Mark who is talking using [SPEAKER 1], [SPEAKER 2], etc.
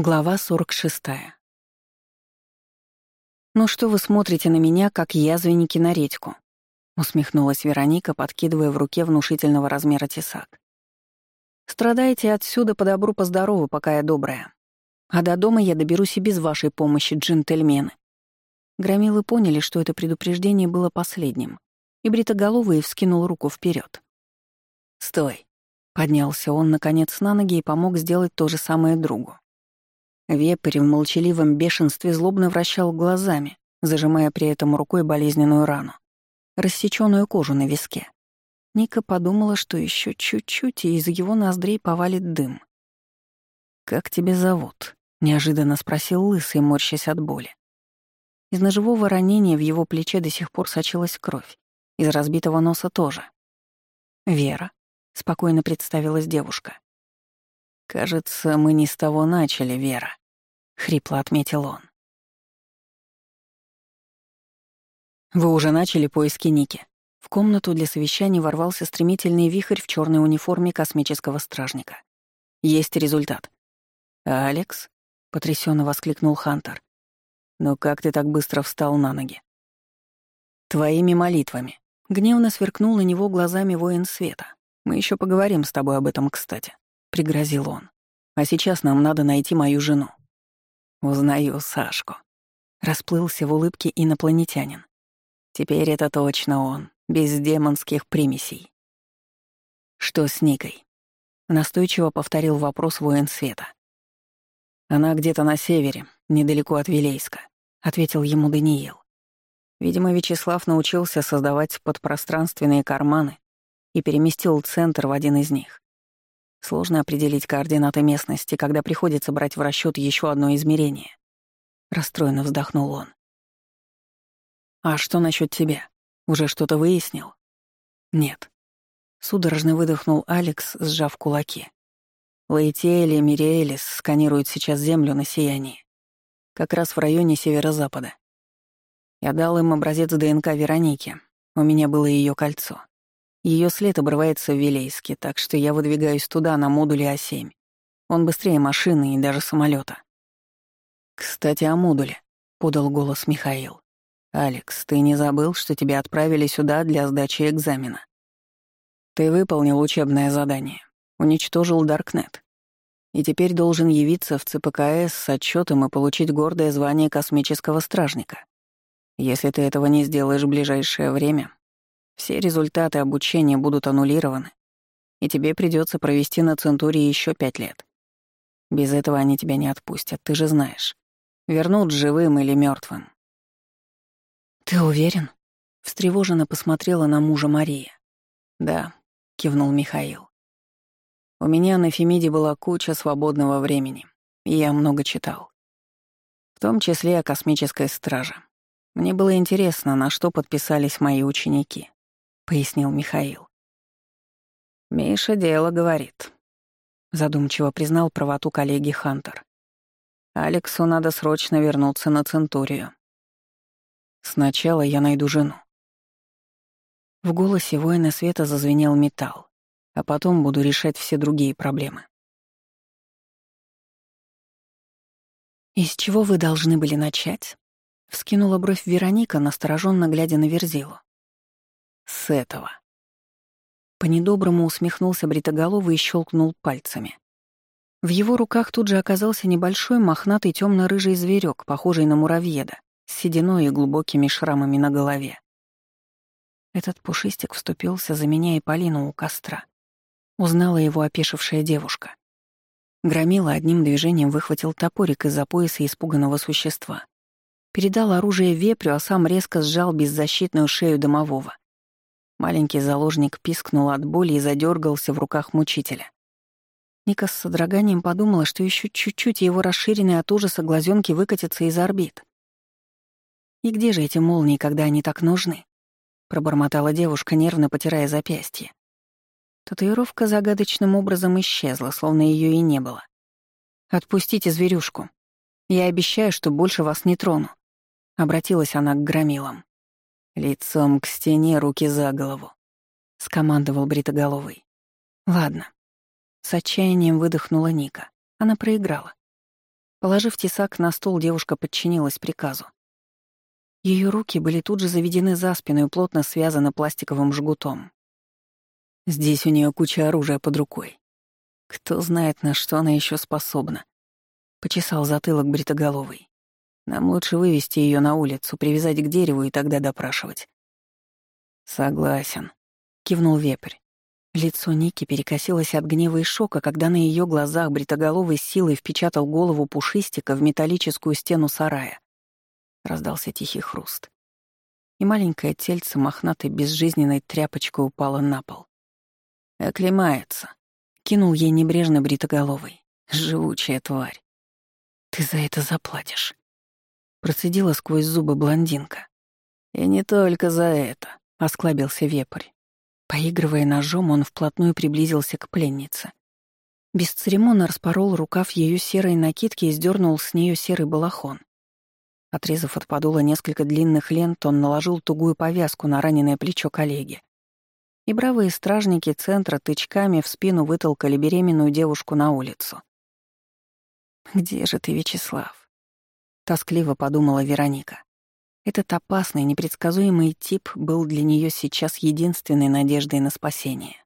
[SPEAKER 1] Глава 46. «Ну что вы смотрите на меня, как язвенники на редьку?» — усмехнулась Вероника, подкидывая в руке внушительного размера тесак. «Страдайте отсюда по добру, по здорову, пока я добрая. А до дома я доберусь и без вашей помощи, джентльмены». Громилы поняли, что это предупреждение было последним, и Бритоголовый вскинул руку вперед. «Стой!» — поднялся он, наконец, на ноги и помог сделать то же самое другу. Вепрь в молчаливом бешенстве злобно вращал глазами, зажимая при этом рукой болезненную рану, рассечённую кожу на виске. Ника подумала, что еще чуть-чуть, и из его ноздрей повалит дым. «Как тебя зовут?» — неожиданно спросил Лысый, морщась от боли. Из ножевого ранения в его плече до сих пор сочилась кровь, из разбитого носа тоже. «Вера», — спокойно представилась девушка. «Кажется, мы не с того начали, Вера», — хрипло отметил он. «Вы уже начали поиски Ники?» В комнату для совещаний ворвался стремительный вихрь в черной униформе космического стражника. «Есть результат». «Алекс?» — потрясенно воскликнул Хантер. «Ну как ты так быстро встал на ноги?» «Твоими молитвами». Гневно сверкнул на него глазами воин света. «Мы еще поговорим с тобой об этом, кстати». — пригрозил он. «А сейчас нам надо найти мою жену». «Узнаю Сашку». Расплылся в улыбке инопланетянин. «Теперь это точно он, без демонских примесей». «Что с Никой?» — настойчиво повторил вопрос воин света. «Она где-то на севере, недалеко от Вилейска», — ответил ему Даниил. Видимо, Вячеслав научился создавать подпространственные карманы и переместил центр в один из них. Сложно определить координаты местности, когда приходится брать в расчет еще одно измерение. Расстроенно вздохнул он. «А что насчет тебя? Уже что-то выяснил?» «Нет». Судорожно выдохнул Алекс, сжав кулаки. Лейтиэль и Мириэлис сканируют сейчас землю на сиянии. Как раз в районе северо-запада. Я дал им образец ДНК Вероники. У меня было ее кольцо. Ее след обрывается в Вилейске, так что я выдвигаюсь туда на модуле А7. Он быстрее машины и даже самолета. «Кстати, о модуле», — подал голос Михаил. «Алекс, ты не забыл, что тебя отправили сюда для сдачи экзамена? Ты выполнил учебное задание, уничтожил Даркнет. И теперь должен явиться в ЦПКС с отчетом и получить гордое звание космического стражника. Если ты этого не сделаешь в ближайшее время, все результаты обучения будут аннулированы, и тебе придется провести на Центурии еще пять лет. Без этого они тебя не отпустят, ты же знаешь. Вернут живым или мертвым. «Ты уверен?» — встревоженно посмотрела на мужа Мария. «Да», — кивнул Михаил. «У меня на Фемиде была куча свободного времени, и я много читал. В том числе о космической страже. Мне было интересно, на что подписались мои ученики пояснил Михаил. «Миша дело говорит», — задумчиво признал правоту коллеги Хантер. «Алексу надо срочно вернуться на Центурию. Сначала я найду жену». В голосе воина света зазвенел металл, а потом буду решать все другие проблемы. «Из чего вы должны были начать?» — вскинула бровь Вероника, настороженно глядя на Верзилу. С этого. По-недоброму усмехнулся Бритоголовый и щелкнул пальцами. В его руках тут же оказался небольшой мохнатый темно рыжий зверек, похожий на муравьеда, с сединой и глубокими шрамами на голове. Этот пушистик вступился за меня и Полину у костра. Узнала его опешившая девушка. Громила одним движением выхватил топорик из-за пояса испуганного существа. Передал оружие вепрю, а сам резко сжал беззащитную шею домового. Маленький заложник пискнул от боли и задергался в руках мучителя. Ника с содроганием подумала, что еще чуть-чуть его расширенные от ужаса глазенки выкатятся из орбит. «И где же эти молнии, когда они так нужны?» — пробормотала девушка, нервно потирая запястье. Татуировка загадочным образом исчезла, словно ее и не было. «Отпустите зверюшку. Я обещаю, что больше вас не трону», — обратилась она к громилам. «Лицом к стене, руки за голову», — скомандовал Бритоголовый. «Ладно». С отчаянием выдохнула Ника. Она проиграла. Положив тесак на стол, девушка подчинилась приказу. Ее руки были тут же заведены за спину и плотно связаны пластиковым жгутом. Здесь у нее куча оружия под рукой. Кто знает, на что она еще способна. Почесал затылок бритоголовый. Нам лучше вывести ее на улицу, привязать к дереву и тогда допрашивать. Согласен, кивнул вепрь. Лицо Ники перекосилось от гнева и шока, когда на ее глазах бритоголовый силой впечатал голову пушистика в металлическую стену сарая. Раздался тихий хруст. И маленькое тельце мохнатой безжизненной тряпочкой упало на пол. «Оклемается», — кинул ей небрежно бритоголовый. «Живучая тварь». «Ты за это заплатишь», — процедила сквозь зубы блондинка. «И не только за это», — осклабился вепрь. Поигрывая ножом, он вплотную приблизился к пленнице. Бесцеремонно распорол рукав ее серой накидки и сдернул с нее серый балахон. Отрезав от подола несколько длинных лент, он наложил тугую повязку на раненое плечо коллеги. И бравые стражники центра тычками в спину вытолкали беременную девушку на улицу. «Где же ты, Вячеслав?» — тоскливо подумала Вероника. Этот опасный, непредсказуемый тип был для нее сейчас единственной надеждой на спасение.